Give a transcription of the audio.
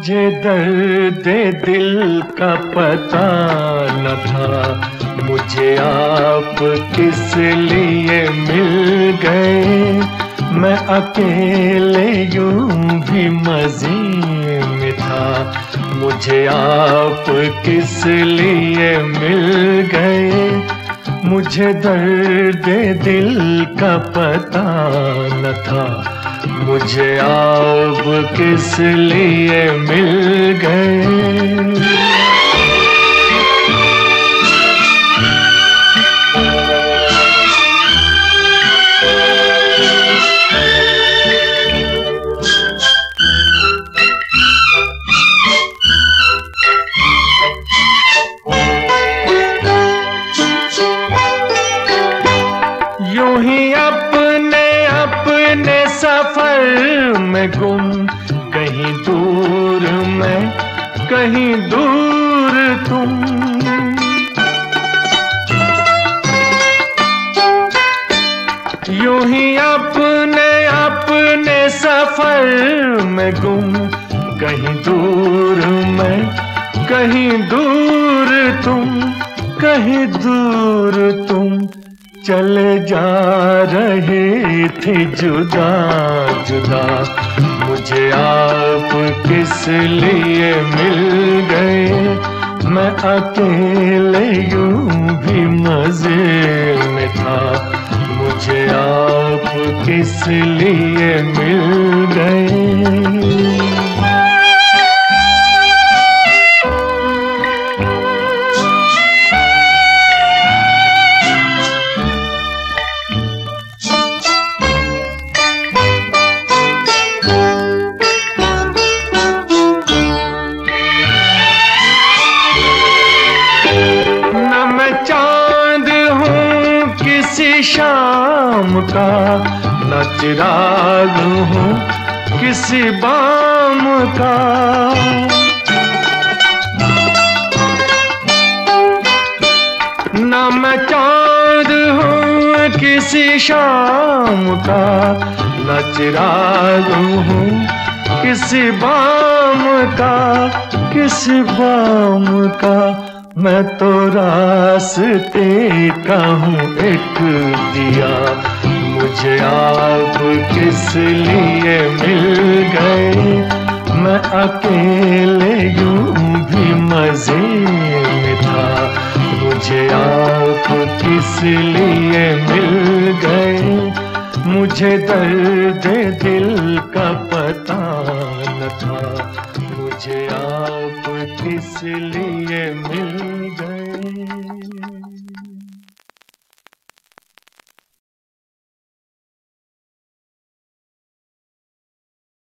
मुझे दर्द दिल का पता न था। मुझे आप किस लिए मिल गए? मैं अकेले यूँ भी मज़े में था। मुझे आप किस लिए मिल गए? मुझे दर्द दिल का पता न था। मुझे आप किस लिए मिल गए? सफ़र में गुम, कहीं दूर मैं, कहीं दूर तुम। यूँ ही अपने अपने सफ़र में गुम, कहीं दूर मैं, कहीं दूर तुम, कहीं दूर तुम। चले जा रहे थे जुदा जुदा। मुझे आप किस लिए मिल गए? मैं अकेले यूँ भी मज़े में था। मुझे आप किस लिए मिल गए? किसी शाम का न चिराग हूँ किसी बाम का। न मैं चाँद हूँ, किसी शाम का न चिराग हूँ किसी बाम का, किसी बाम का। मैं तो रास्ते का हूँ एक दिया। मुझे आप किस लिए मिल गए? मैं अकेले यूँ भी मज़े में था। मुझे आप किस लिए मिल गए? मुझे दर्द दिल का पता न था। मुझे आप किस लिए मिल गए?